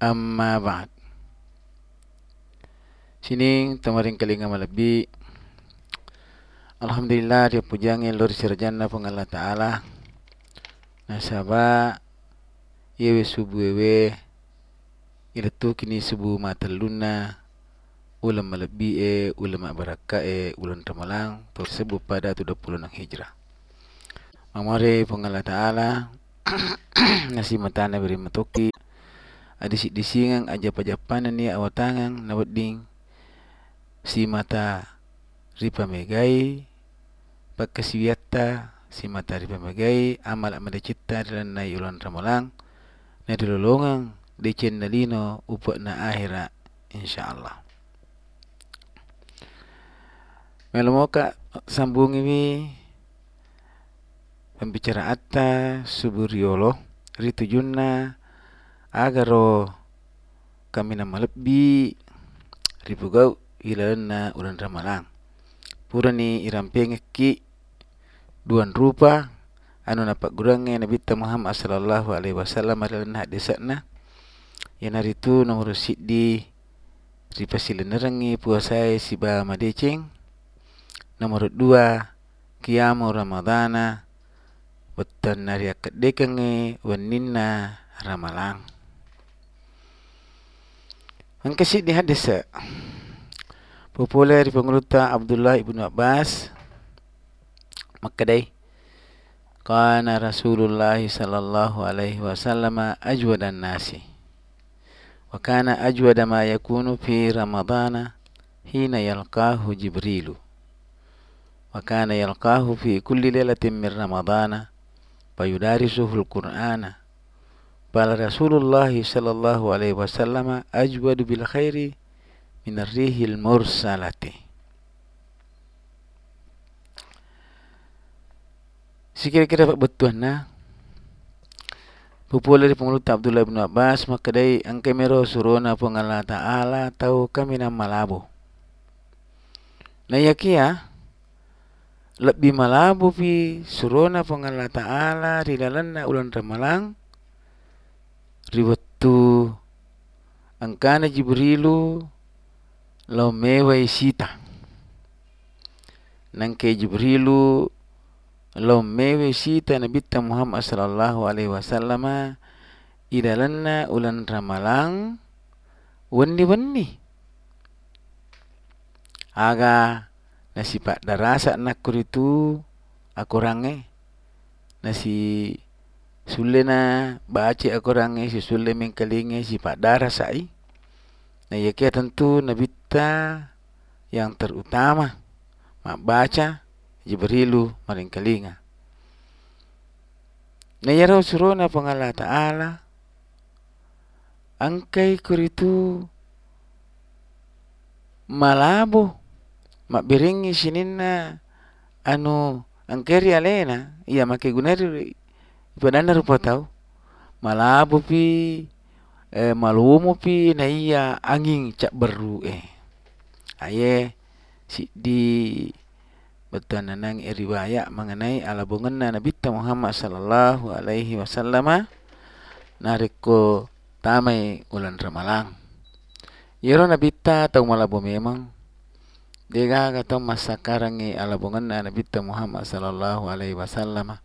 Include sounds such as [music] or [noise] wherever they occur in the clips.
Amma ba'd. Sini tamaring kalinga malabi. Alhamdulillah dia pujang lor sirjana pang Allah Taala. Nasaba yewe subu yewe ila tu kini subu mataluna ulam malabi e ulam baraka e ulan tamalang to sebu pada tu puluh nang hijrah. Mamare pang Allah Taala [clears throat] nasi matana beri matoki ada si disingang aja pajapanan ni awatangang nawading si mata ripa megai pakasiwiata si mata ripa megai amal amada citta dan na yulan ramalang na dilolongang di nalino upak na akhira insyaallah. Melomoka sambung ini pembicara atta suburiolo ritu junna agaro kami nama lebih ribu gau ilalana ulan ramalang. Pura ni irampeng duan rupa anu napak gurangnya Nabi Muhammad sallallahu alaihi wasallam ilalana hadisatna. Yang hari tu nomor siddi ripa silenerangi puasai si ba madecing. Nomor dua kiamu ramadana Watan nari akad dekangi waninna ramalang. Ang kasi di hadis popular di penguruta Abdullah ibn Abbas. Makadai kana Rasulullah sallallahu alaihi wasallam ajwada nasi. Wa kana ajwada ma yakunu fi ramadana hina yalqahu jibrilu. Wa kana yalqahu fi kulli lailatin min ramadana fayudarisuhu al-qur'ana Bala Rasulullah sallallahu alaihi wasallam ajwadu bil khairi min ar-rihil mursalati. Sikira-kira pak betul na. Popular di pengulut Abdullah bin Abbas maka dari angkai mero surona pun Allah Ta'ala tahu kami nama malabu. Na yakia lebih malabu pi surona pun Allah Ta'ala di dalam ulan ramalang riwattu angkana jibrilu law mewai sita nangke jibrilu law mewai sita nabi Muhammad sallallahu alaihi wasallam idalanna ulan ramalang wani aga nasi pak darasa nak kuritu aku range nasi sulle na baca aku rangi si sulle mengkalingi si pak darah sai na ya kia tentu nabi ta yang terutama mak baca jibrilu maring kalinga na ya raw surona pangala taala angkai kuritu malabo mak biringi sininna anu angkeri alena iya make gunari Ipadana rupa tahu. Malabu pi eh, malumu pi na iya angin cak beru eh. Aye si di betul nang riwayat mengenai ala bungan Nabi Muhammad sallallahu alaihi wasallam nariko tamai ulan ramalang. Yero Nabi ta tahu malabu memang. Dia kata masa karangi ala bungan Nabi Muhammad sallallahu alaihi wasallam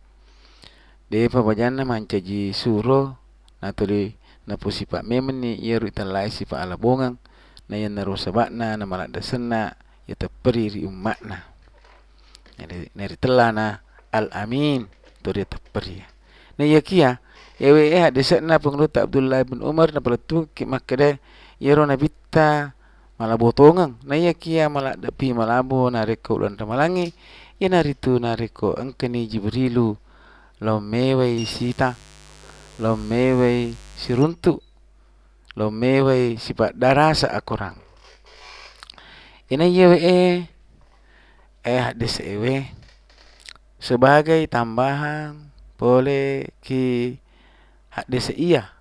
de pa bajana mancaji suro na tuli na po sipa memen ni. Yeru italai sipa ala bongang. Na yan naro sabakna na malak dasanna ya tapari ri umatna nari telana al amin to dia tapari na ya kia ewe eh desakna penglut Abdullah bin Umar. Na pelatu ki makade yeru na bitta malabotongang na ya kia malak dapi malabo. Na reko ulan tamalangi ya naritu nariko angkani jibrilu lo mewai sita lo mewai siruntu lo mewe sifat darasa akurang. Ina yewe e eh hadis ewe. Sebagai tambahan boleh ki hadis iya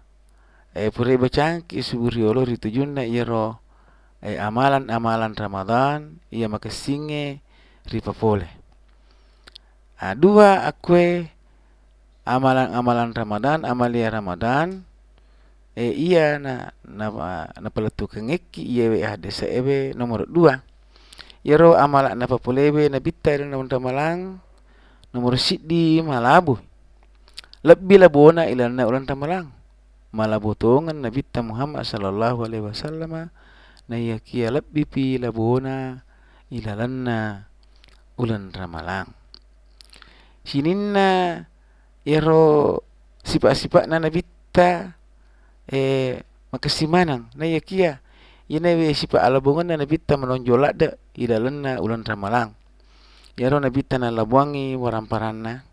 eh pure bacang ki suburi olo ritu junna iro eh amalan-amalan Ramadan iya makasinge ripa pole dua akwe amalan-amalan Ramadan amalia Ramadan. E iya na na na pelatu kengeki iya we hade seebe nomor dua. Yero amala na papulebe na bitta na unta malang nomor siddi malabu. Lebih labona ila na ulan tamalang. Malabu tongan na bitta Muhammad sallallahu alaihi wasallam na iya kia lebih pi labona ila lanna ulan ramalang sininna yero sifat-sifat na nabitta eh makasimanang. Na yakia ina we sipa alabungan na nabita menonjolak de. Idalan na ulan ramalang. Yaro nabita na labuangi waramparana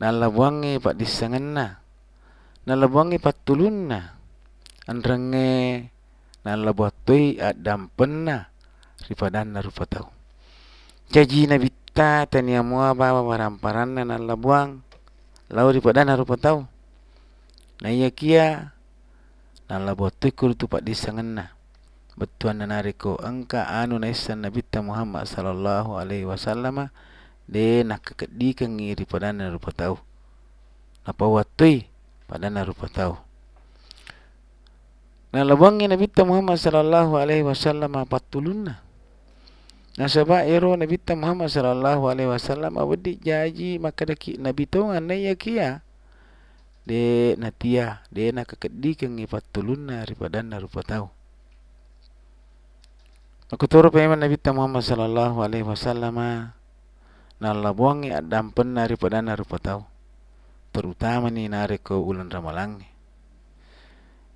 na labuangi pak disangan na. Labuangi patulun na. Anrenge na labuatui adam penna ripadan na rupa tau. Jaji nabita tania mua bawa waramparana na labuang lau ripadan na rupa tau na iya kia na la botikul tu pak disanganna betuan na nariko angka anu na isan nabi Muhammad sallallahu alaihi wasallam de nak kekedi kengi pada na rupa tau na pawatui pada na rupa tau na lawangi nabi ta Muhammad sallallahu alaihi wasallam patulunna na sebab ero nabi Muhammad sallallahu alaihi wasallam wedi jaji maka daki nabi tongan na iya kia de natia de na kakedi ke ngi patulunna daripada na rupa tau aku turu pe Nabi Muhammad sallallahu alaihi wasallam na labuangi adam penna daripada na rupa tau terutama ni nare ko ulan ramalang ni.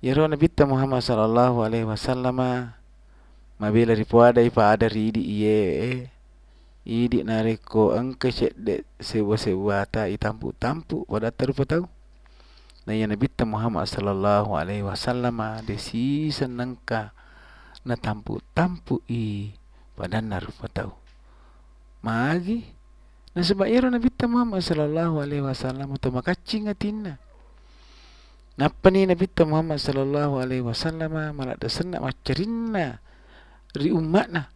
Yero Nabi Muhammad sallallahu alaihi wasallam mabila ripuada ipa ada ridi iye. Idi nare ko angke sedde sewa sewa ta itampu tampu pada terupa tau. Na ya Nabi Muhammad sallallahu alaihi wasallam de si senangka na tampu tampu i pada narupa tau. Magi na sebab ira Nabi Muhammad sallallahu alaihi wasallam tu makacing atinna Napa ni Nabi Muhammad sallallahu alaihi wasallam malah da senak macerinna ri umatna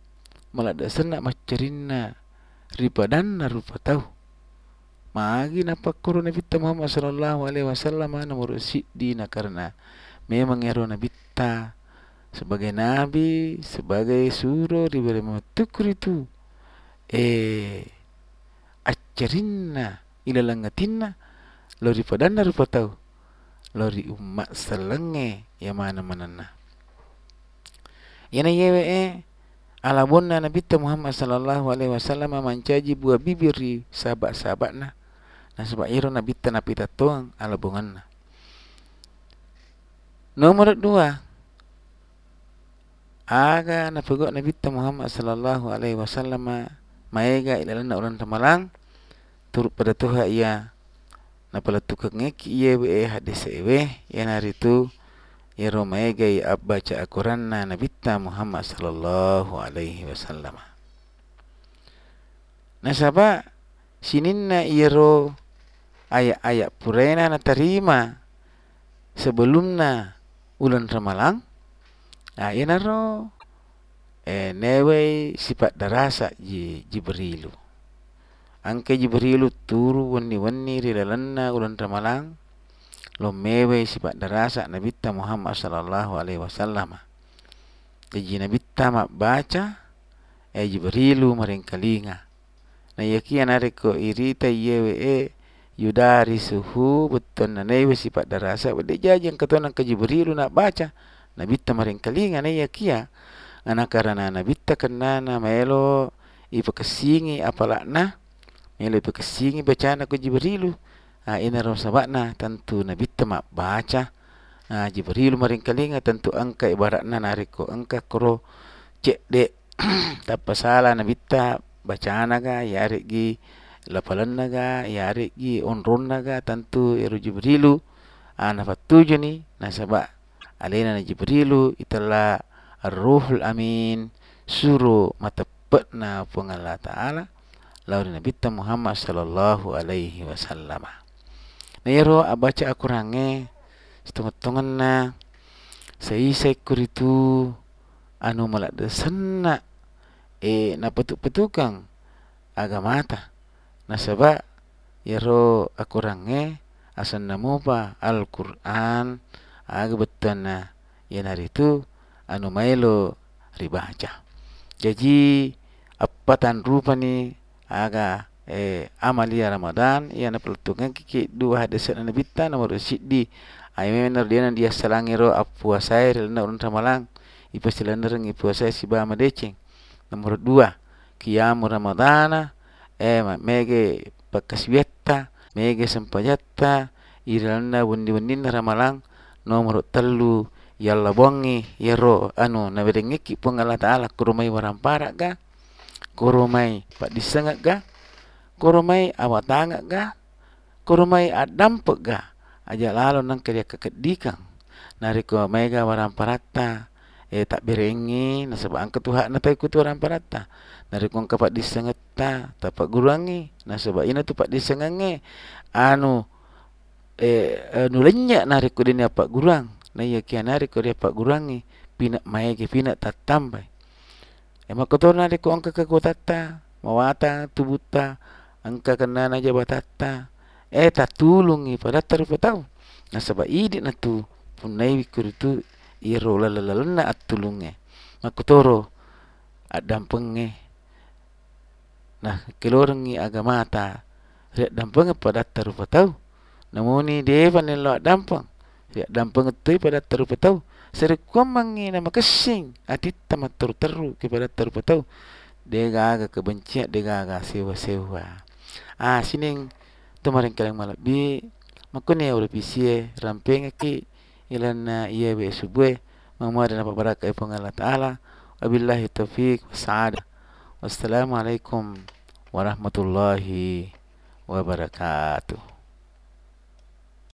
malah da senak macerinna ri padan narupa tau Magi napa kuru Nabi Muhammad sallallahu alaihi wasallam nomor siddi na karena memang ero Nabi ta sebagai nabi sebagai suruh diberi metukur itu. Eh acarinna ila langatinna lori padana rupa tau lori umat selenge ya mana mana na yana yewe eh. Ala bonna nabi Muhammad sallallahu alaihi wasallam mancaji buah bibir sahabat-sahabat na Na sebab iro na bitta na pita tuang ala bungan na. Nomor dua. Aga na pegok na bitta Muhammad sallallahu alaihi wasallam maega ila lana ulan tamalang turut pada tuha ia. Na pala tukak ngeki ia we hadis ewe ia nari tu ia ro maega ia baca Al-Quran na bitta Muhammad sallallahu alaihi wasallam. Na sabah sininna ia ro ayat-ayat purena na terima sebelumna ulan ramalang ah ina ro eh newe sifat darasa ji jibrilu. Angke jibrilu turu wani rilalanna ulan ramalang lo mewe sifat darasa nabi ta muhammad sallallahu alaihi wasallam. Jadi nabi ta mak baca eh jibrilu maring kalinga. Na yakian ariko irita yewe eh yudari suhu betul na newe sifat darasa bade jajang ketuan ke jibril nak baca. Nabi tamaring kalinga ne yakia ana karana nabi ta kenana melo ipa kesingi apala na melo ipa kesingi baca na ke jibril ha ina ro sabakna tentu nabi tamak baca. Ha jibril maring kalinga tentu angka ibarat na nariko angka kro cek de [clears throat] tak salah nabi ta baca naga yarik gi lapalan naga yari gi onron naga tentu eru jibrilu. Ana fatuju ni nasaba alaina na jibrilu itala ar-ruhul amin suru matapatna pun Allah taala lawan nabi Muhammad sallallahu alaihi wasallam na yero abaca akurange setengah-tengah na seisai kuritu anu malak de senna e na petuk-petukang agamata na seba yero akurange asan namo pa Al-Quran. Aga betana yan hari itu anu mailo ribaca jadi apa tan rupa ni? Aga eh amalia Ramadan ya na pelutungan kiki dua hadis na nabita nomor siddi. Ay menar dia dia salangiro apuasa ir na urun ramalang ipa silander ngi puasa si ba madeceng nomor dua kiamu Ramadana. Eh mege pakaswietta mege sampajatta iralna wundi wundi ramalang nomor telu yalla bongi yero anu na ki pungala taala kurumai warampara ga kurumai pak disengat ga kurumai awatanga ga kurumai adam ga aja lalu nang kerja kekedikang nari ko mega waramparata eh tak berengi. Na sebab angkat tuhan na tai kutu waramparata nari ko kapak disengat ta tapak gurangi. Na sebab ina tu pak disengange anu eh anu lenya nari ko dini apa gurang. Na iya kia nari ko dia pak gurangi. Pina mai ke pina tatambai e ma kotor nari ko angka ke kotata mawata tubuta angka kena na jaba tata eh tatulungi pada taru patau na sebab idi na tu punai wikur itu iro lalalana atulunge ma kotoro adam penge nah kelorangi agamata Riak dampang pada terupa tahu. Namun ni dia pandai lawak dampang. Riak dampang itu pada terupa tahu. Seri kuamangi nama kesing. Adi tamat teru teru kepada terupa tahu. Dia gaga kebencian, dia gaga sewa-sewa. Ah, sini tu maring kaleng malap. Bi, makun ya udah pisi ramping ki ilan iya be subuh. Mamu ada napa baraka ipo Allah Ta'ala. Wabillahi taufiq wa sa'ada. Wassalamualaikum warahmatullahi wabarakatuh